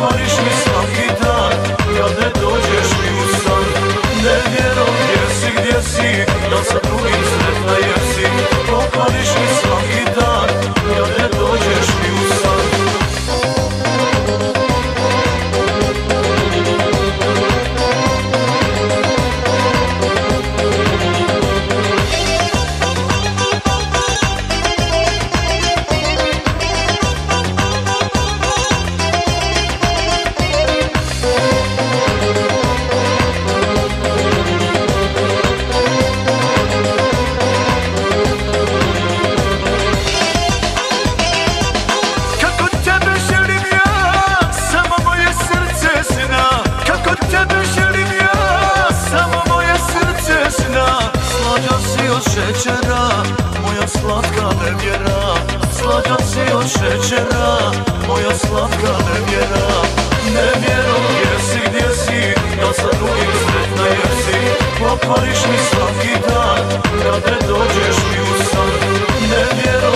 Pokvariš večera Moja slatka nevjera Nevjero gdje si, gdje si Ja sam uvijek sretna jer si Pokvariš mi svaki dan Kada dođeš mi u san. Nevjero